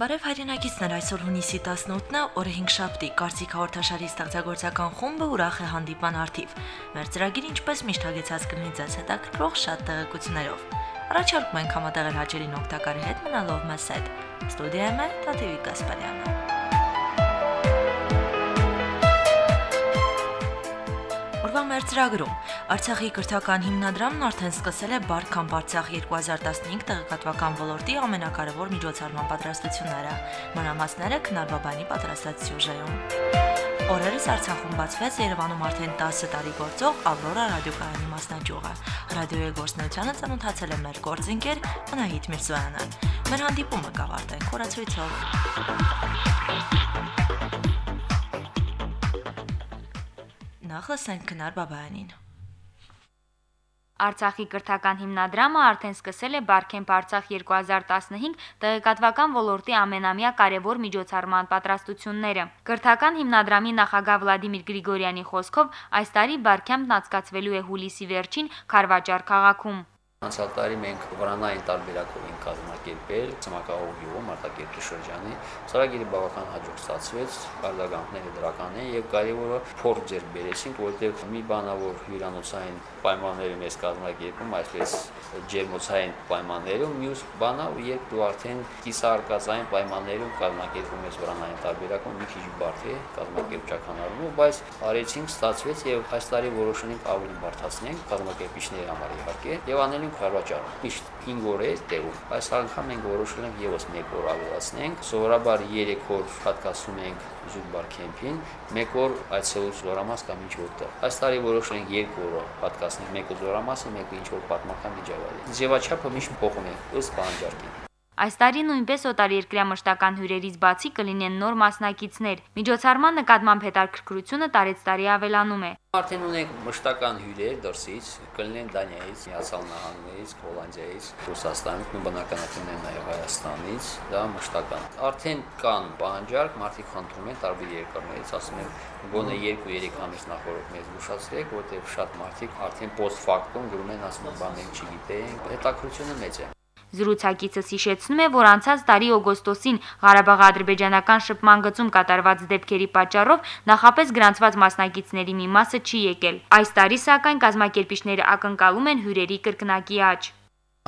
Բարև հայրենակիցներ, այսօր հունիսի 18-ն է, օրը 5 շաբթի, Կարծիք հաղորդաշարի ստեղծագործական խումբը ուրախ է հանդիպան արդիվ։ Մեր ծրագիրը ինչպես միշտ հագեցած կլինի ձեզ հետաքրքրող շատ տեղեկություններով։ Առաջարկում ենք համատեղել հաճելին օգտակարի հետ մնալով մեզ հետ։ Ստուդիայում է Տաթևիկ Գասպարյանը։ մեր ծրագրում Արցախի կրթական հիմնադրամն արդեն սկսել է Բարքամբ Արցախ 2015 տեղեկատվական ոլորտի ամենակարևոր միջոցառման պատրաստությունները։ Մանրամասները քնարբաբանի պատրաստած սյուժեում։ Օրերս Արցախում բացվեց Երևանում արդեն 10 տարի գործող Ավրորա ռադիոկայանի մասնաճյուղը։ Ռադիոյի գործնությանը ծանոթացել է մեր գործընկեր Անահիտ Միրզոյանը։ Մեր հանդիպումը կավարտենք խորացույցով։ Նախ լսենք Քնար Բաբայանին։ Արցախի կրթական հիմնադրամը արդեն սկսել է Բարքեմփ Արցախ 2015 տեղեկատվական ոլորտի ամենամյա կարևոր միջոցառման պատրաստությունները։ Կրթական հիմնադրամի նախագահ Վլադիմիր Գրիգորյանի խոսքով այս տարի Բարքեմփն անցկացվելու է հուլիսի վերջին Խարվաճար քաղաքում։ Անցյալ տարի մենք վրանային տարբերակով ենք կազմակերպել Ծմակաղով գյուղում Մարտակերտի շրջանի։ Սարագիրը բավական հաջող ստացվեց, բարդագանքները դրական են եւ կարևորը փորձ ձեր բերեցինք, որտեղ մի բանա որ հյուրանոցային պայմաններում ես կազմակերպում, այսպես ջերմոցային պայմաններում, մյուս բանա երբ դու արդեն կիսարկածային պայմաններում կազմակերպում ես վրանային տարբերակում մի քիչ բարդ է կազմակերպչական առումով, բայց արեցինք, ստացվեց եւ այս տարի որոշենք ավելի բարդացնենք կազմակերպիչների համար իհարկե եւ անելու ենք Խարվաճարում։ Միշտ 5 օր է տեղում։ Այս անգամ մենք որոշել ենք եւս 1 օր ավելացնենք։ Սովորաբար 3 օր հատկացում ենք Զուգբար քեմփին, 1 օր այցելուց Զորամաս կամ ինչ որտեղ։ Այս տարի որոշել ենք 2 օրը հատկացնել, մեկը Զորամասը, մեկը ինչ որ պատմական միջավայր։ Ձևաչափը միշտ փոխում ենք ըստ պահանջարկի։ Այս տարի նույնպես օտարերկրյա մշտական հյուրերից բացի կլինեն նոր մասնակիցներ։ Միջոցառման նկատմամբ հետաքրքրությունը տարեց տարի ավելանում է։ Արդեն ունենք մշտական հյուրեր դրսից, կլինեն Դանիայից, Միացյալ Նահանգներից, Հոլանդիայից, Ռուսաստանից, ու բնականաբար նաև Հայաստանից, դա մշտական։ Արդեն կան պահանջարկ, մարդիկ խնդրում են տարբեր երկրներից, ասում են գոնե 2-3 ամիս նախորդ մեզ զուշացրեք, որտեղ շատ մարդիկ արդեն post factum գրում են, ասում բաներ չգիտեին, հետաքրությունը մեծ է։ Զրուցակիցս հիշեցնում է, որ անցած տարի օգոստոսին Ղարաբաղ-ադրբեջանական շփման գծում կատարված դեպքերի պատճառով նախապես գրանցված մասնակիցների մի մասը չի եկել։ Այս տարի սակայն կազմակերպիչները ակնկալում են հյուրերի կրկնակի աճ։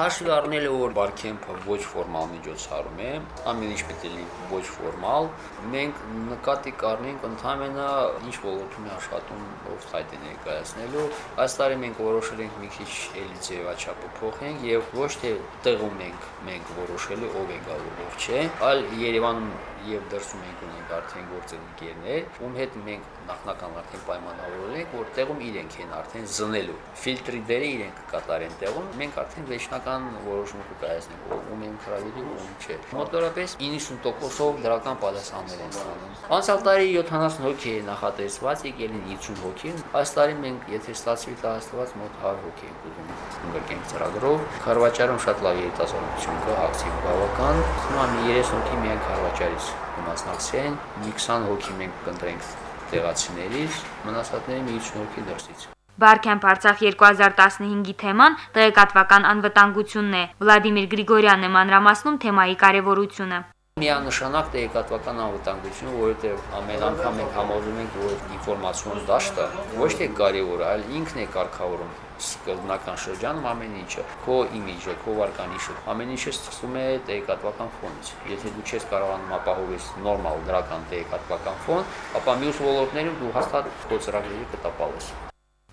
Հաշվի առնելը որ Բարքեմփը ոչ ֆորմալ միջոցառում է, ամեն ինչ պետք է լինի ոչ ֆորմալ, մենք նկատի կառնենք ընդհանրապես ինչ ոլորտում է աշխատում ով ցայտ է ներկայացնելու։ Այս տարի մենք որոշել ենք մի քիչ էլի ձևաչափը փոխենք եւ ոչ թե տեղում ենք մենք որոշելու ով է գալու ով չէ, այլ Երևանում եւ դրսում ենք ունենք արդեն գործել ընկերներ, ում հետ մենք նախնական արդեն պայմանավորել ենք, որ տեղում իրենք են արդեն զնելու։ Ֆիլտրի դերը իրենք կկատարեն տեղում, մենք արդեն վերջնական որոշում կկայացնենք, ում ենք հրավիրի, ում չէ։ Մոտորապես 90%-ով դրական պատասխաններ են ստանում։ Անցյալ տարի 70 հոգի է նախատեսված, եկել են 50 հոգի։ Այս տարի մենք, եթե ստացվի տասնված մոտ 100 հոգի ենք ուզում ընդգրկենք ծրագրով։ Խարվաճարում շատ լավ երիտասարդություն կա, ակտիվ բավական։ Հիմա մի 30 հոգի միայն Խարվաճարից կմասնակցեն, մի 20 հոգի մենք կընտրենք տեղացիներից, մնացածների մի 50 հոգի դրսից։ Բարքեմփ Արցախ 2015-ի թեման տեղեկատվական անվտանգությունն է։ Վլադիմիր Գրիգորյանն է մանրամասնում թեմայի կարևորությունը միանշանակ տեղեկատվական անվտանգություն, որովհետև ամեն անգամ մենք համոզում ենք, որ ինֆորմացիոն դաշտը ոչ թե կարևոր այլ ինքն է կարգավորում սկզբնական շրջանում ամեն ինչը, քո իմիջը, քո վարկանիշը, ամեն ինչը սկսում է տեղեկատվական ֆոնից։ Եթե դու չես կարողանում ապահովել նորմալ դրական տեղեկատվական ֆոն, ապա մյուս ոլորտներում դու հաստատ քո ծրագրերը կտապալես։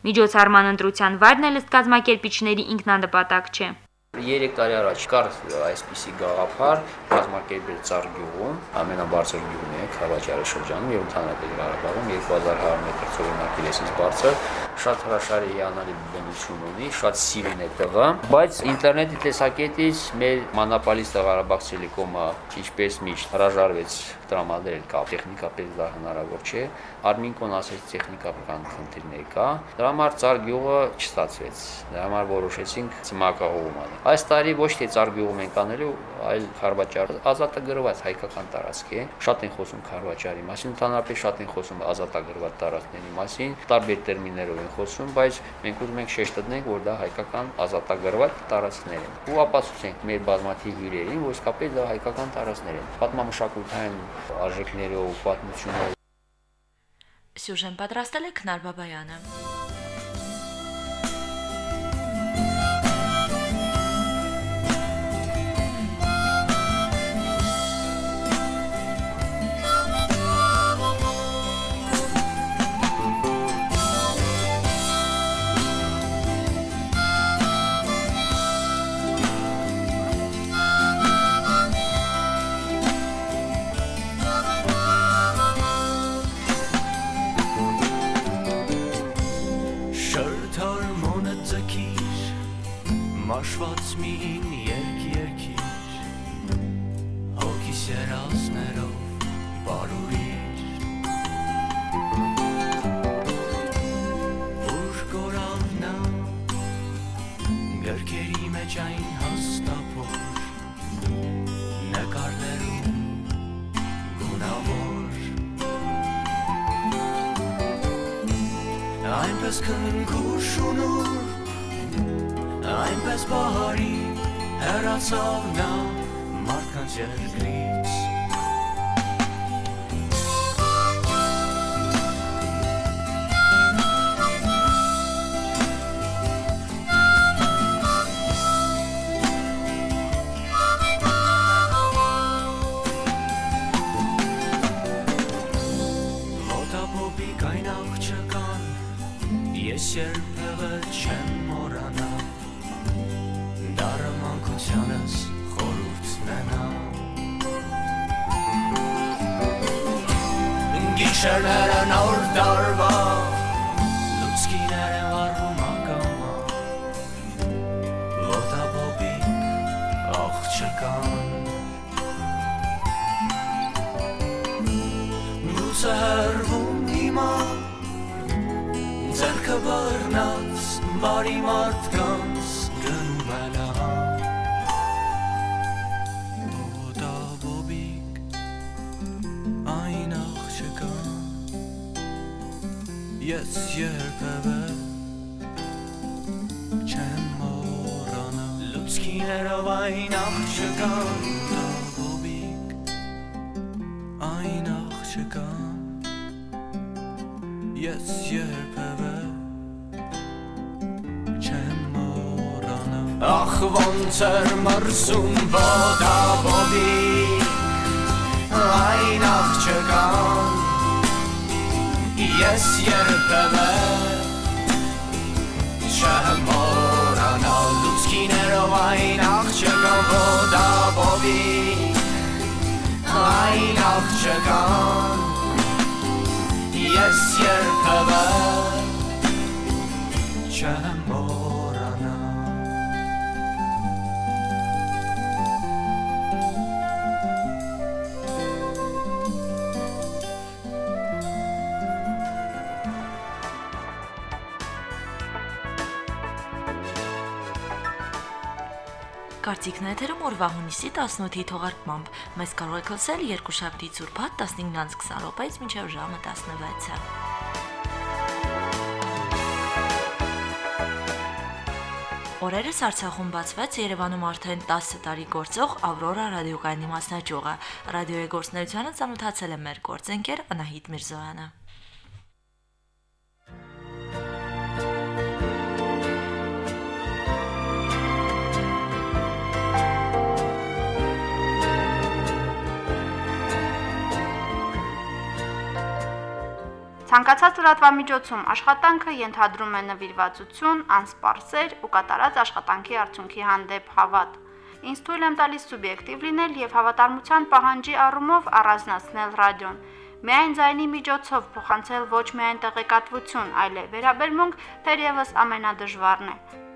Միջոցառման ընտրության վայրն էլ ըստ կազմակերպիչների ինքնանպատակ չէ։ 3 տարի առաջ կար այսպիսի գաղափար կազմակերպել Ծառ գյուղում, ամենաբարձր գյուղն է Խավաճարի շրջանում եւ ընդհանրապես Ղարաբաղում 2100 մետր ծովի լեսից բարձր, շատ հրաշալի հիանալի բնություն ունի, շատ սիրուն է տղա, բայց ինտերնետի տեսակետից մեր մանապալիստը Ղարաբաղ Տելեկոմը ինչպես միշտ հրաժարվեց տրամադրել կապ, տեխնիկապես դա հնարավոր չէ։ Արմինկոն ասեց տեխնիկական խնդիրներ կա։ Դրա համար Ծառ գյուղը չստացվեց։ Դրա համար որոշեցինք Ծմակահողում անել։ Այս տարի ոչ թե Ծառ գյուղում ենք անելու, այլ Խարվաճար ազատագրված հայկական տարածք է։ Շատ են խոսում Խարվաճարի մասին, ընդհանրապես շատ են խոսում ազատագրված տարածքների մասին, տարբեր տերմիններով են խոսում, բայց մենք ուզում ենք շեշտել, որ դա հայկական ազատագրված տարածքներ են։ Ու ապացուցենք մեր բազմաթիվ հյուրերին, որ իսկապես դա հայկական տարածքներ են։ Պատմամշակութային արժեքներով, պատմությունով Սյուժեն պատրաստել է Քնար Բաբայանը։ Ես երբևէ չեմ մոռանա Լուցկիներով այն աղջկան Ոտա բոբիկ այն աղջկան Ես երբևէ չեմ մոռանա Ախ ոնց էր մրսում ոտաբոբի Ես երբևէ չեմ մոռանա Լուցկիներով այն աղջկան ոտաբոբի Այն աղջկան Ես երբևէ Կարծիքն է թերում օրվա հունիսի 18-ի թողարկմամբ։ Մեզ կարող եք լսել երկուշաբթի ծուրբատ 15-ից 20 րոպեից մինչև ժամը 16-ը։ Օրերս Արցախում բացվեց Երևանում արդեն 10 տարի գործող Ավրորա ռադիոկայանի մասնաճյուղը։ Ռադիոյի գործնեությանը ծանոթացել է մեր գործընկեր Անահիտ Միրզոյանը։ Ցանկացած լրատվամիջոցում աշխատանքը ենթադրում է նվիրվածություն, անսպարսեր ու կատարած աշխատանքի արդյունքի հանդեպ հավատ։ Ինձ թույլ եմ տալիս սուբյեկտիվ լինել եւ հավատարմության պահանջի առումով առանձնացնել ռադիոն։ Միայն ձայնի միջոցով փոխանցել ոչ միայն տեղեկատվություն, այլև վերաբերմունք թերևս ամենադժվարն է։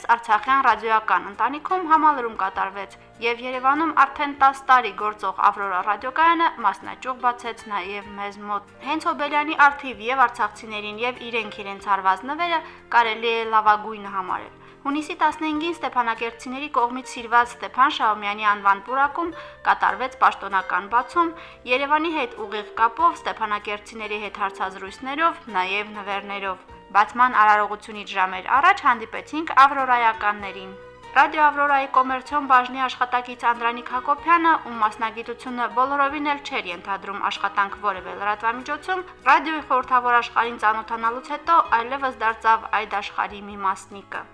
Օրերս Արցախյան ռադիոական ընտանիքում համալրում կատարվեց եւ Երևանում արդեն 10 տարի գործող Ավրորա ռադիոկայանը մասնաճյուղ բացեց նաեւ մեզ մոտ։ Հենց Հոբելյանի արթիվ եւ արցախցիներին եւ իրենք իրենց հարված նվերը կարելի է լավագույնը համարել։ Հունիսի 15-ին Ստեփանակերտցիների կողմից սիրված Ստեփան Շահումյանի անվան պուրակում կատարվեց պաշտոնական բացում Երևանի հետ ուղիղ կապով Ստեփանակերտցիների հետ հարցազրույցներով, նաև նվերներով։ Բացման արարողությունից ժամեր առաջ հանդիպեցինք Ավրորայականներին։ Ռադիո Ավրորայի կոմերցիոն բաժնի աշխատակից Անդրանիկ Հակոբյանը, ում մասնագիտությունը բոլորովին էլ չէր ենթադրում աշխատանք որևէ լրատվամիջոցում, ռադիոյի խորհրդավոր աշխարհին ծանոթանալուց հետո այլևս դարձավ այդ աշխարհի մի մասնիկը։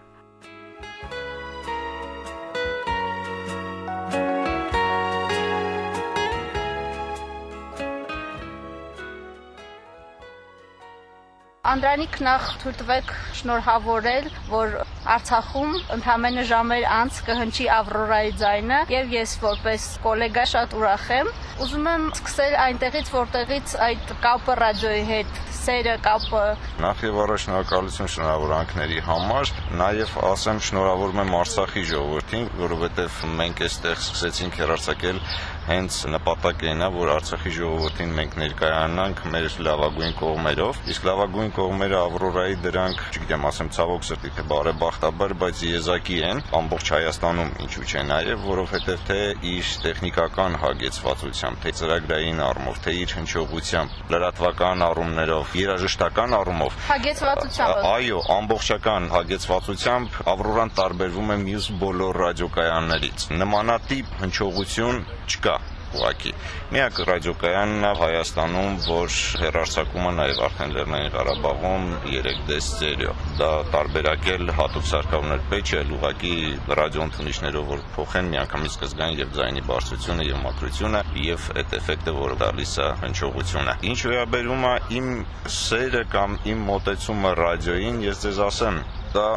Անդրանիկ նախ թույլ տվեք շնորհավորել, որ Արցախում ընդամենը ժամեր անց կհնչի Ավրորայի ձայնը եւ ես որպես գոլեգա շատ ուրախ եմ։ Ուզում եմ սկսել այնտեղից, որտեղից այդ կապը ռադիոյի հետ սերը կապը Նախ եւ առաջ շնորհակալություն շնորհավորանքների համար, նաեւ ասեմ շնորհավորում եմ Արցախի ժողովրդին, որովհետեւ մենք այստեղ սկսեցինք հերարցակել հենց նպատակն է, որ Արցախի ժողովրդին մենք ներկայանանք մեր լավագույն կողմերով, իսկ լավագույն կողմերը Ավրորայի դրանք, չգիտեմ, ասեմ ցավոք սրտի թե բարեբախտաբար, բայց եզակի են ամբողջ Հայաստանում, ինչու՞ չէ, նաեւ որովհետեւ թե իր տեխնիկական հագեցվածությամբ, թե ծրագրային առումով, թե իր հնչողությամբ, լրատվական առումներով, երաժշտական առումով հագեցվածությամբ Այո, ամբողջական հագեցվածությամբ Ավրորան տարբերվում է մյուս բոլոր ռադիոկայաններից։ Նմանատիպ հնչողություն չկա ուղակի։ Միակ ռադիոկայանն է Հայաստանում, որ հերարցակումը նաև արդեն Լեռնային Ղարաբաղում 3D ստերեո։ Դա տարբերակել հատուկ սարքավորներ պետք է ուղակի ռադիոընթունիչներով որ փոխեն միանգամից կզգան եւ ձայնի բարձրությունը եւ մակրությունը եւ այդ էֆեկտը, որը տալիս է հնչողությունը։ Ինչ վերաբերում է իմ սերը կամ իմ մոտեցումը ռադիոյին, ես ձեզ ասեմ, դա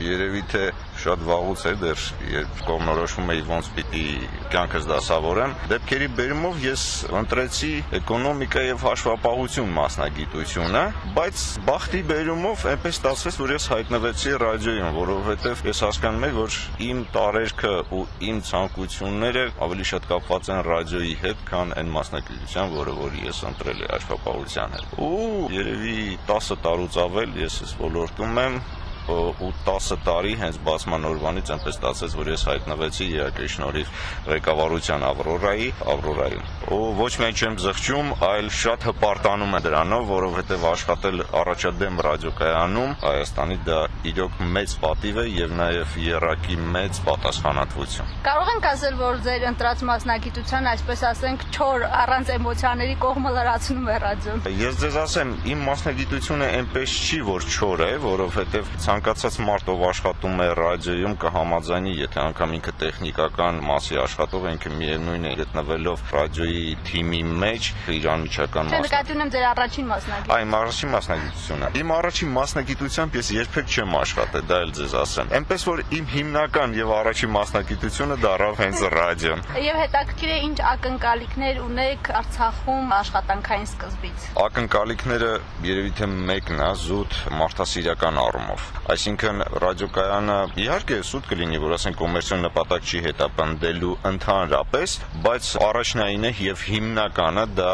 երևի թե շատ վաղուց է դեռ երբ կողմնորոշվում էի ոնց պիտի կյանքս դասավորեմ դեպքերի բերումով ես ընտրեցի էկոնոմիկա եւ հաշվապահություն մասնագիտությունը բայց բախտի բերումով այնպես ստացվեց որ ես հայտնվեցի ռադիոյում որովհետեւ ես հասկանում եմ որ իմ տարերքը ու իմ ցանկությունները ավելի շատ կապված են ռադիոյի հետ քան այն մասնագիտության որը որ ես ընտրել եմ հաշվապահության հետ ու երևի 10 տարուց ավել ես այս ոլորտում եմ ու 10 տարի հենց բացման օրվանից այնպես ստացեց, որ ես հայտնվեցի իհարկե շնորհիվ ղեկավարության Ավրորայի, Ավրորայում։ Ու ոչ միայն չեմ զղջում, այլ շատ հպարտանում եմ դրանով, որովհետև աշխատել առաջադեմ ռադիոկայանում Հայաստանի դա իրոք մեծ պատիվ է եւ նաեւ երակի մեծ պատասխանատվություն։ Կարող ենք ասել, որ ձեր ընտրած մասնագիտության, այսպես ասենք, չոր առանց էմոցիաների կողմը լրացնում է ռադիոն։ Ես ձեզ ասեմ, իմ մասնագիտությունը այնպես չի, որ չոր է, որովհետև ցանկացած մարդ ով աշխատում է ռադիոյում կհամաձայնի, եթե անգամ ինքը տեխնիկական մասի աշխատող է, ինքը միևնույն է գտնվելով ռադիոյի թիմի մեջ իր անմիջական Չէ, նկատի ունեմ ձեր առաջին մասնագիտ։ Այ իմ առաջին մասնագիտությունը։ Իմ առաջին մասնագիտությամբ ես երբեք չեմ աշխատել, դա էլ ձեզ ասեմ։ Էնպես որ իմ հիմնական եւ առաջին մասնագիտությունը դարավ հենց ռադիոն։ Եվ հետաքրքիր է ինչ ակնկալիքներ ունեք Արցախում աշխատանքային սկզբից։ Ակնկալիքները երևի թե մեկն է զուտ մարդասիրական առումով։ Այսինքն ռադիոկայանը իհարկե սուտ կլինի, որ ասենք կոմերցիոն նպատակ չի հետապնդելու ընդհանրապես, բայց առաջնայինը եւ հիմնականը դա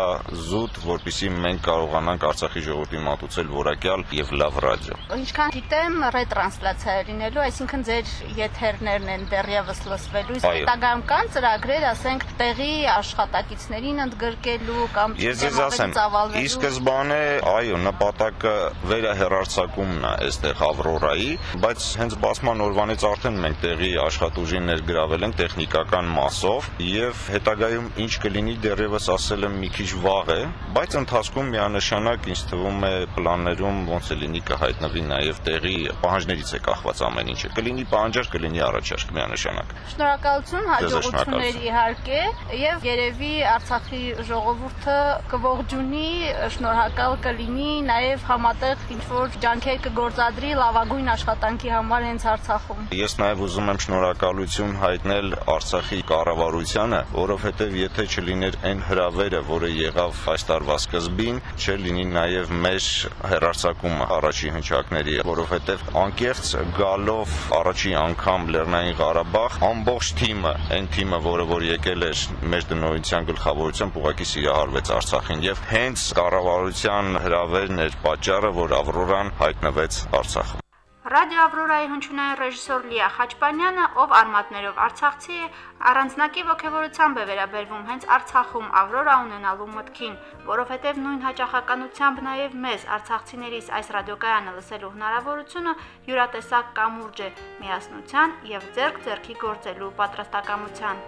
զուտ, որpիսի մենք կարողանանք Արցախի ժողովրդին մատուցել որակյալ եւ լավ ռադիո։ Ինչքան գիտեմ, ռետրանսլյացիա է լինելու, այսինքն ձեր եթերներն են դեռևս լսվելու, իսկ հետագայում կան ծրագրեր, ասենք, տեղի աշխատակիցներին ընդգրկելու կամ Ես ձեզ ասեմ, ի սկզբանե, այո, նպատակը վերահերարցակումն է այստեղ Ավրորայի, բայց հենց բացման օրվանից արդեն մենք տեղի աշխատուժին ներգրավել ենք տեխնիկական մասով եւ հետագայում ինչ կլինի դեռևս ասել եմ մի քիչ վաղ է, բայց ընթացքում միանշանակ ինձ թվում է պլաններում ոնց է լինի կհայտնվի նաեւ տեղի պահանջներից է կախված ամեն ինչը։ Կլինի պահանջար, կլինի առաջարկ միանշանակ։ Շնորհակալություն, հաջողություններ իհարկե եւ երևի Արցախի ժողովուրդը կողջունի, շնորհակալ կլինի, նաեւ համատեղ ինչ որ ջանքեր կգործադրի լավագույն կարևորագույն աշխատանքի համար հենց Արցախում։ Ես նաև ուզում եմ շնորհակալություն հայտնել Արցախի կառավարությանը, որովհետև եթե չլիներ այն հրավերը, որը եղավ այս տարվա սկզբին, չլինի նաև մեր հերարցակումը առաջի հնչակների, որովհետև անկեղծ գալով առաջի անգամ Լեռնային Ղարաբաղ ամբողջ թիմը, այն թիմը, որը որ եկել էր մեր դնորության գլխավորությամբ ուղակի սիրահարվեց Արցախին եւ հենց կառավարության հրավերն էր պատճառը, որ Ավրորան հայտնվեց Արցախում։ Ռադիո Ավրորայի հնչյունային ռեժիսոր Լիա Խաչպանյանը, ով արմատներով Արցախցի է, առանձնակի ողջավորությամբ է վերաբերվում հենց Արցախում Ավրորա ունենալու մտքին, որովհետև նույն հաճախականությամբ նաև մեզ արցախցիներիս այս ռադիոկայանը լսելու հնարավորությունը յուրատեսակ կամուրջ է միասնության եւ ձերք ձերքի գործելու պատրաստակամության։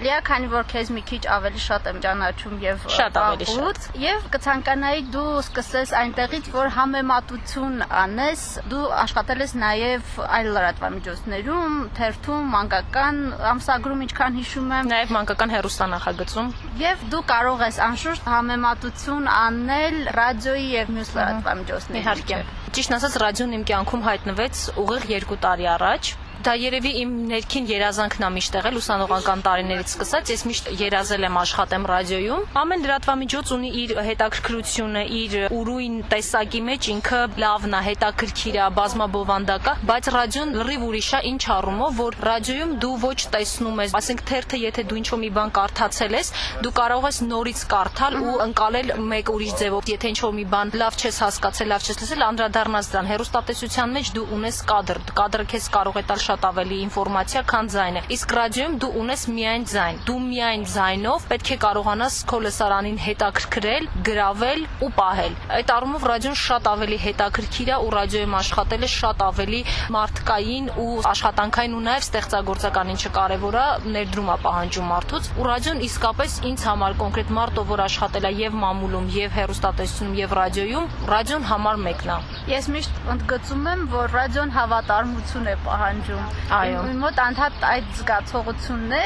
Լիա, քանի որ քեզ մի քիչ ավելի շատ եմ ճանաչում եւ Շատ ավելի շատ։ եւ կցանկանայի դու սկսես այնտեղից, որ համեմատություն անես, դու աշխատել ես նաեւ այլ լրատվամիջոցներում, թերթում, մանկական ամսագրում, ինչքան հիշում եմ, Նաև մանկական հերոստանախագծում եւ դու կարող ես անշուշտ համեմատություն անել ռադիոյի եւ մյուս լրատվամիջոցների։ իհարկե։ Ճիշտ ասած, ռադիոն իմ կյանքում հայտնվեց ուղիղ 2 տարի առաջ։ Դա երևի իմ ներքին երազանքն է միշտ եղել ուսանողական տարիներից սկսած։ Ես միշտ երազել եմ աշխատեմ ռադիոյում։ Ամեն լրատվամիջոց ունի իր հետաքրքրությունը, իր ուրույն տեսակի մեջ ինքը լավն է, հետաքրքիր է, բազմաբովանդակ է, բայց ռադիոն լրիվ ուրիշ է ինչ առումով, որ ռադիոյում դու ոչ տեսնում ես, ասենք թերթը եթե դու ինչ-որ մի բան կարդացել ես, դու կարող ես նորից կարդալ ու ընկալել մեկ ուրիշ ձևով։ Եթե ինչ-որ մի բան լավ չես հասկացել, լավ չես լսել, անդրադառնաս դրան։ Հերոստատեսության մեջ դու ունես կադր, կադրը քեզ կարող է տալ շատ ավելի ինֆորմացիա, քան ձայնը։ Իսկ ռադիոյում դու ունես միայն ձայն։ Դու միայն ձայնով պետք է կարողանաս քո լսարանին հետաքրքրել, գրավել ու պահել։ Այդ առումով ռադիոն շատ ավելի հետաքրքիր է ու ռադիոյում աշխատելը շատ ավելի մարդկային ու աշխատանքային ու նաև ստեղծագործական ինչը կարևոր է, ներդրում է պահանջում մարդուց։ Ու ռադիոն իսկապես ինձ համար կոնկրետ մարդը, որ աշխատել է եւ մամուլում, եւ հեռուստատեսությունում, եւ ռադիոյում, ռադիոն համար մեկն է։ Ես միշտ ընդգծում եմ, որ ռադիոն հավատարմություն է պահանջում։ Այո։ Իմ մոտ անդադ այդ զգացողությունն է,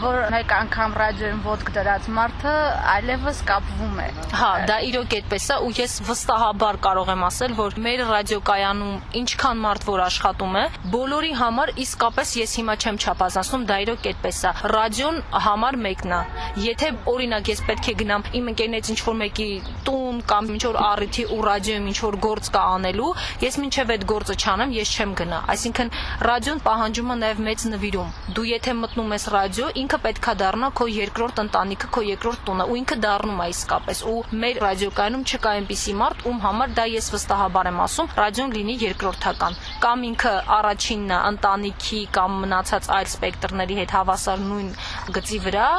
որ մեկ անգամ ռադիոյին ոդկ դրած մարդը այլևս կապվում է։ Հա, դա իրոք այդպես է ու ես վստահաբար կարող եմ ասել, որ մեր ռադիոկայանում ինչքան մարդ որ աշխատում է, բոլորի համար իսկապես ես հիմա չեմ չափազանցնում, դա իրոք այդպես է։ Ռադիոն համար մեկն է։ Եթե օրինակ ես պետք է գնամ իմ ընկերներից ինչ որ մեկի տուն կամ ինչ որ առիթի ու ռադիոյում ինչ որ գործ կա անելու, ես մինչև այդ գործը չանեմ, ես չեմ գնա։ Այսինքն ռադիոն պահանջում է նաև մեծ նվիրում։ Դու եթե մտնում ես ռադիո, ինքը պետքա դառնա քո երկրորդ ընտանիքը, քո երկրորդ տունը, ու ինքը դառնում է իսկապես։ Ու մեր ռադիոկայանում չկա այնպիսի մարդ, ում համար դա ես վստահաբար եմ ասում, ռադիոն լինի երկրորդական։ Կամ ինքը առաջինն է ընտանիքի կամ մնացած այլ սպեկտրների հետ հավասար նույն գծի վրա,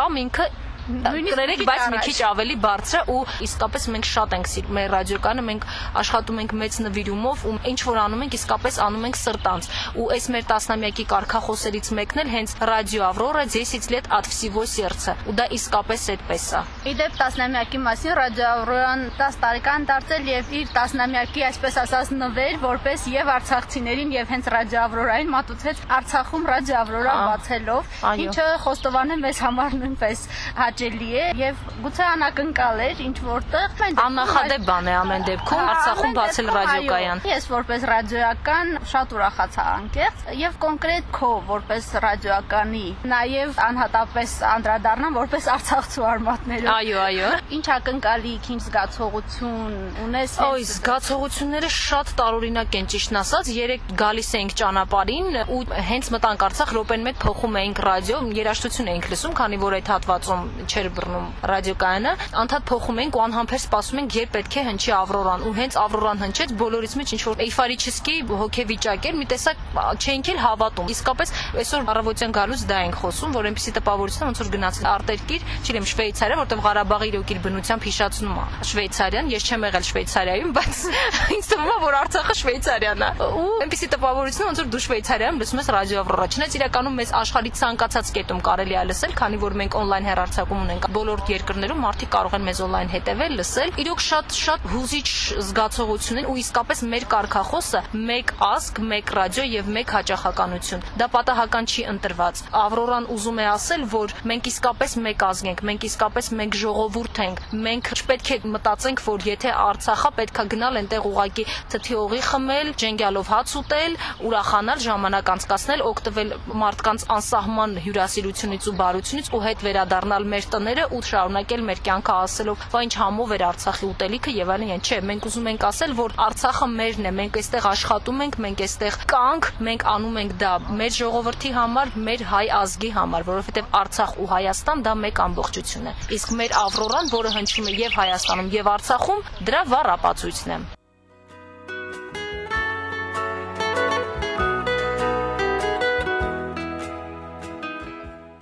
կամ ինքը կներեք, մի բայց քիչ մի քիչ ավելի բարձր է ու իսկապես մենք շատ ենք սիրում մեր ռադիոկանը, մենք աշխատում ենք մեծ նվիրումով ու ինչ որ անում ենք, իսկապես անում ենք սրտանց։ Ու այս մեր 10-ամյակի կարգախոսերից մեկն էլ հենց ռադիո Ավրորա 10 лет от всего сердца։ Ու դա իսկապես այդպես է։ Իդեպ 10-ամյակի մասին ռադիո Ավրոյան 10 տարեկան դարձել եւ իր 10-ամյակի այսպես ասած նվեր, որպես եւ արցախցիներին եւ հենց ռադիո Ավրորային մատուցեց Արցախում ռադիո Ավրորա Ա, բացելով, այո։ ինչը խոստովանեմ մեզ համար նույնպես հաճելի է եւ գուցե անակնկալ էր ինչ որտեղ։ Աննախադեպ բան է ամեն դեպքում Արցախում բացել ռադիոկայան։ Ես որպես ռադիոական շատ ուրախացա անկեղծ եւ կոնկրետ քո որպես ռադիոականի նաեւ անհատապես անդրադառնամ որպես արցախցու արմատներով։ Այո, այո։ Ինչ ակնկալիք, ինչ զգացողություն ունես։ Ոյ, զգացողությունները շատ տարօրինակ են ճիշտն ասած։ Երեք գալիս էինք ճանապարհին ու հենց մտանք Արցախ րոպեն մեկ փոխում էինք ռադիո, երաժշտություն էինք լսում, քանի որ այդ հատվածում չէր բռնում ռադիոկայանը։ Անդադ փոխում էինք ու անհամբեր սպասում էինք, երբ պետք է հնչի Ավրորան։ Ու հենց Ավրորան հնչեց, բոլորից մեջ ինչ որ էйֆորիչեսկի հոգեվիճակ էր, մի տեսակ չէինք էլ հավատում։ Իսկապես այսօր առավոտյան գալուց դա ենք խոսում, որ այնպեսի տպավորություն ոնց որ գնացել արտերկիր, չգիտեմ Շվեյցարիա, որտեղ Ղարաբաղը իրոք իր բնությամբ հիշացնում է Շվեյցարիան, ես չեմ եղել Շվեյցարիայում, բայց ինձ թվում է, որ Արցախը Շվեյցարիան է։ Ու այնպեսի տպավորություն ոնց որ դու Շվեյցարիայում լսում ես ռադիո Ավրորա։ Չնայած իրականում մեզ աշխարհի ցանկացած կետում կարելի է լսել, քանի որ մենք on-line հեռարձակ որակում ունենք բոլոր երկրներում մարդիկ կարող են մեզ on-line հետևել, լսել։ Իրոք շատ շատ հուզիչ զգացողություն են ու իսկապես մեր կարգախոսը մեկ ազգ, մեկ ռադիո եւ մեկ հաճախականություն։ Դա պատահական չի ընտրված։ Ավրորան ուզում է ասել, որ մենք իսկապես մեկ ազգ ենք, մենք իսկապես մեկ ժողովուրդ ենք։ Մենք չպետք է մտածենք, որ եթե Արցախա պետքա գնալ այնտեղ ուղակի թթի օղի խմել, ջենգալով հաց ուտել, ուրախանալ, ժամանակ անցկасնել, օգտվել մարդկանց անսահման հյուրասիրությունից ու բարությունից ու հետ վերադառնալ մեր տները ու շարունակել մեր կյանքը ասելով, «Վա ինչ համով էր Արցախի ուտելիքը» եւ այլն։ Չէ, մենք ուզում ենք ասել, որ Արցախը մերն է, մենք այստեղ աշխատում ենք, մենք այստեղ կանք, մենք անում ենք դա մեր ժողովրդի համար, մեր հայ ազգի համար, որովհետեւ Արցախ ու Հայաստան դա մեկ ամբողջություն է։ Իսկ մեր Ավրորան, որը հնչում է եւ Հայաստանում եւ Արցախում, դրա վառ ապացույցն է։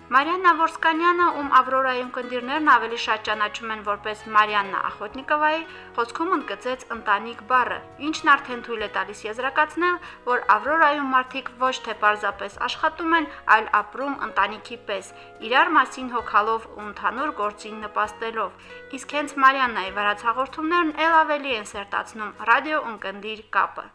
Մարիաննա Որսկանյանը, ում Ավրորայում կնդիրներն ավելի շատ ճանաչում են որպես Մարիաննա Ախոտնիկովայի, խոսքում ընդգծեց ընտանիք բառը, ինչն արդեն թույլ է տալիս եզրակացնել, որ Ավրորայում մարդիկ ոչ թե պարզապես աշխատում են, այլ ապրում ընտանիքի պես, իրար մասին հոգալով ու ընդհանուր գործին նպաստելով։ Իսկ հենց Մարիաննայի վարած հաղորդումներն ել ավելի են սերտացնում ռադիո ընկնդիր կապը։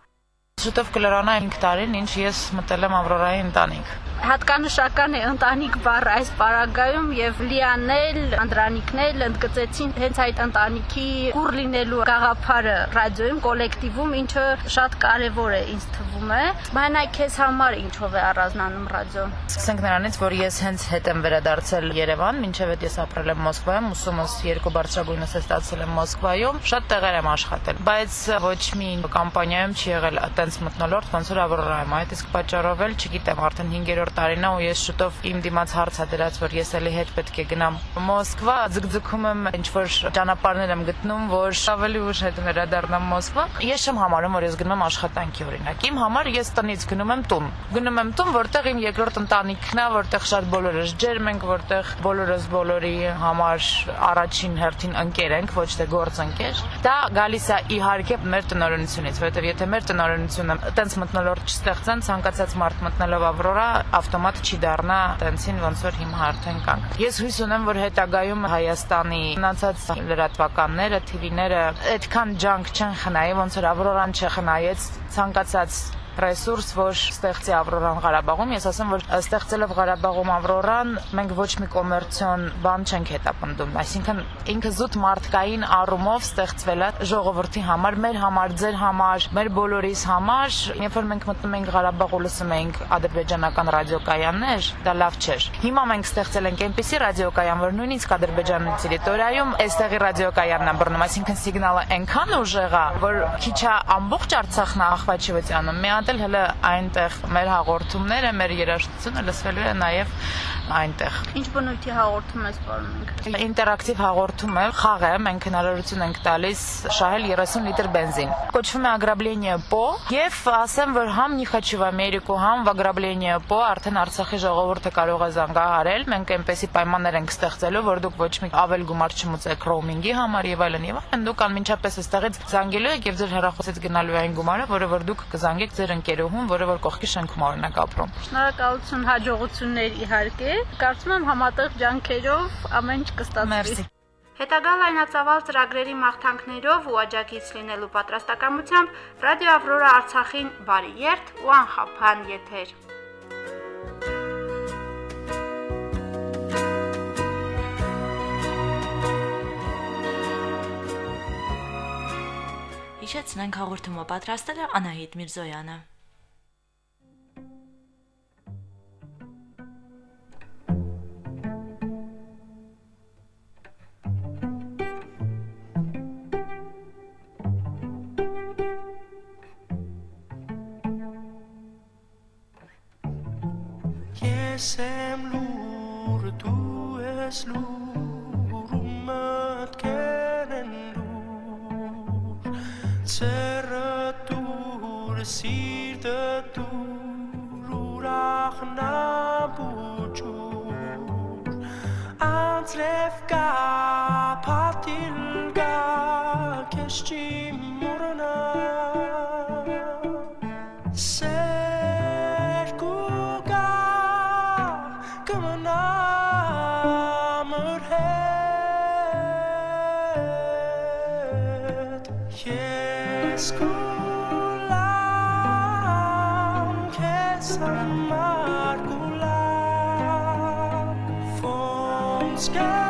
Շուտով կլրանա 5 տարին, ինչ ես մտել եմ Ավրորայի ընտանիք հատկանշական է ընտանիք բառը այս պարագայում եւ Լիանել, Անդրանիկնել ընդգծեցին հենց այդ ընտանիքի կուր լինելու գաղափարը ռադիոյում, կոլեկտիվում, ինչը շատ կարեւոր է ինձ թվում է։ Մանայ քեզ համար ինչով է առանձնանում ռադիոն։ Սկսենք նրանից, որ ես հենց հետ եմ վերադարձել Երևան, մինչև այդ ես ապրել եմ Մոսկվայում, ուսումս երկու բարձրագույնս է ստացել եմ Մոսկվայում, շատ տեղեր եմ աշխատել, բայց ոչ մի կամպանիայում չի եղել այտենց մտնոլորտ, ոնց որ Ավրորայում։ Այդ իսկ պատճառով էլ չգիտեմ, արդեն 5-րդ տարին է ու ես շուտով իմ դիմաց հարց ա դրած, որ ես էլի հետ պետք է գնամ Մոսկվա, ձգձգում եմ ինչ որ ճանապարհներ եմ գտնում, որ ավելի ուշ հետ վերադառնամ Մոսկվա։ Ես չեմ համարում, որ ես գնում եմ աշխատանքի օրինակ։ Իմ համար ես տնից գնում եմ տուն։ Գնում եմ տուն, որտեղ իմ երկրորդ ընտանիքն է, որտեղ շատ բոլորս ջերմ ենք, որտեղ բոլորս բոլորի համար առաջին հերթին ընկեր ենք, ոչ թե գործընկեր։ Դա գալիս է իհարկե մեր տնօրինությունից, որովհետև եթե մեր տնօրինությունը տենց մտնոլորտ չստեղծեն, ցանկացած մարդ մտնելով Ավրորա ավտոմատ չի դառնա տենցին ոնց որ հիմա արդեն կան։ Ես հույս ունեմ, որ հետագայում Հայաստանի մնացած լրատվականները, TV-ները այդքան ջանք չեն խնայի, ոնց որ Ավրորան չխնայեց ցանկացած ռեսուրս, որ ստեղծի Ավրորան Ղարաբաղում, ես ասեմ, որ ստեղծելով Ղարաբաղում Ավրորան, մենք ոչ մի կոմերցիոն բան չենք հետապնդում, այսինքն ինքը զուտ մարդկային առումով ստեղծվել է ժողովրդի համար, մեր համար, ձեր համար, մեր բոլորիս համար, երբ որ մենք մտնում ենք Ղարաբաղ ու լսում ենք ադրբեջանական ռադիոկայաններ, դա լավ չէր։ Հիմա մենք ստեղծել ենք այնպիսի ռադիոկայան, որ նույնիսկ Ադրբեջանի տերիտորիայում այստեղի ռադիոկայանն է բռնում, այսինքն սիգնալը այնքան ուժեղ է, որ քիչ է ամբողջ Արցախն ախվաչիվությանը մի հատ էլ հələ այնտեղ մեր հաղորդումները, մեր երաժշտությունը լսվելու է նաև այնտեղ։ Ինչ բնույթի հաղորդում ես պարունում։ Ինտերակտիվ հաղորդում է, խաղ է, մենք հնարավորություն ենք տալիս շահել 30 լիտր բենզին։ Կոչվում է ограбление по, եւ ասեմ, որ համ не хочу в Америку, համ в ограбление по արդեն Արցախի ժողովուրդը կարող է զանգահարել։ Մենք այնպեսի պայմաններ ենք ստեղծելու, որ դուք ոչ մի ավել գումար չմուծեք ռոումինգի համար եւ այլն եւ այլն։ Դուք անմիջապես այստեղից զանգելու եք եւ ձեր հեռախոսից գնալու այն գումարը, որը որ դուք կզանգեք ձեր ընկերուհուն, որը որ կողքի շենքում օրինակ ապրում։ Շնորհակալություն հաջողություններ իհարկե։ Կարծում եմ համատեղ ջանքերով ամեն ինչ կստացվի։ Մերսի։ Հետագա լայնածավալ ծրագրերի մաղթանքներով ու աջակից լինելու պատրաստակամությամբ Ռադիո Ավրորա Արցախին բարի երթ ու անխափան եթեր։ Հիշեցնենք հաղորդումը պատրաստել է Անահիտ Միրզոյանը։ Ես եմ լուր, դու ես լուր, sky.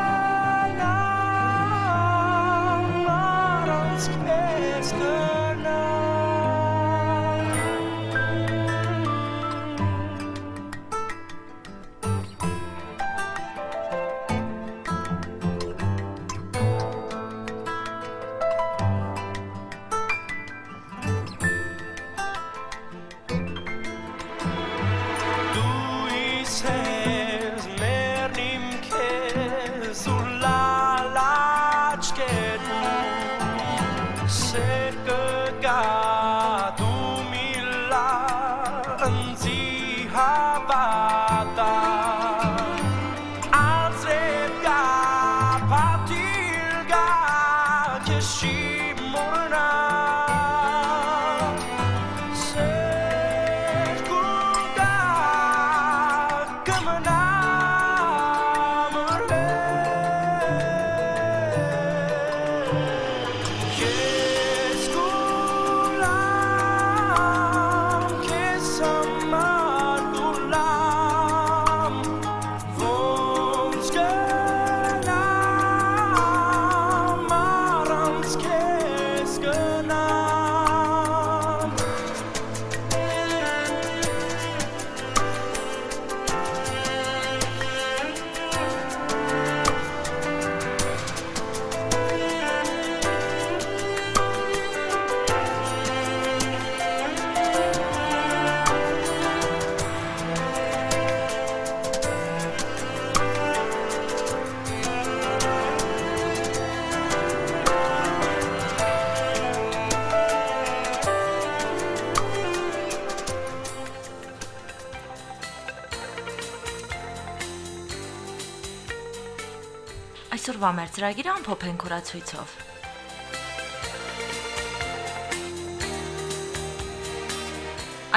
Այսօրվա մեր ծրագիրը ամփոփենք հորացույցով։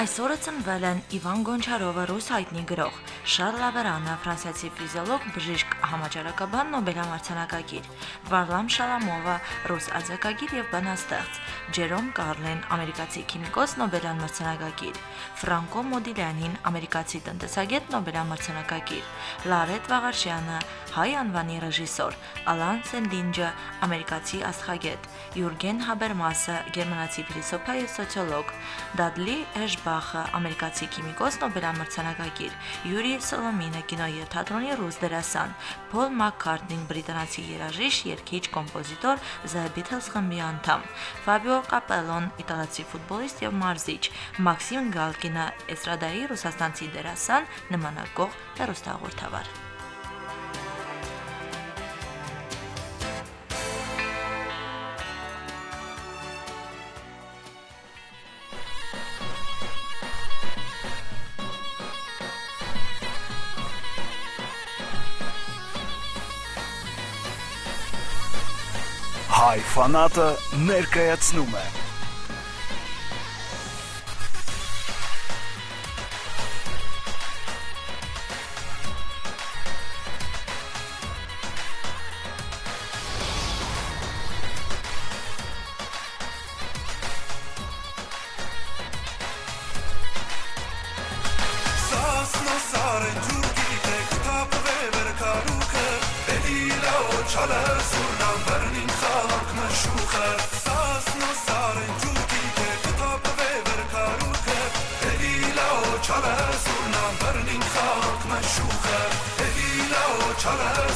Այսօրը ծնվել են Իվան Գոնչարովը, ռուս հայտնի գրող, Շարլ Ավերանը, ֆրանսիացի ֆիզիոլոգ, բժիշկ, համաճարակաբան, Նոբելամրցանակագիր, Վարլամ Շալամովը, ռուս արձակագիր եւ բանաստեղծ, Ջերոմ Կարլեն, ամերիկացի քիմիկոս, Նոբելյան մրցանակագիր, Ֆրանկո Մոդիլյանին, ամերիկացի տնտեսագետ, Նոբելյան մրցանակագիր, Լարետ Վաղարշյանը, հայ անվանի ռեժիսոր, Ալան Սենդինջը, ամերիկացի աստղագետ, Յուրգեն Հաբերմասը, գերմանացի փիլիսոփա եւ սոցիոլոգ, Դադլի Էշբախը, ամերիկացի քիմիկոս, Նոբելյան մրցանակագիր, Յուրի Սոլոմինը, կինո եւ թատրոնի ռուս դերասան, Փոլ Մակքարտնին, բրիտանացի երաժիշտ, երգիչ, կոմպոզիտոր, The Beatles խմբի անդամ, Ֆաբիո Կապելոն, իտալացի ֆուտբոլիստ եւ մարզիչ, Մաքսիմ Գալկինը, էստրադայի ռուսաստանցի դերասան, նմանակող հեռուստաղորդավար։ Հայ ֆանատը ներկայացնում է Sasno sare Traverse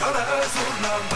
Chora as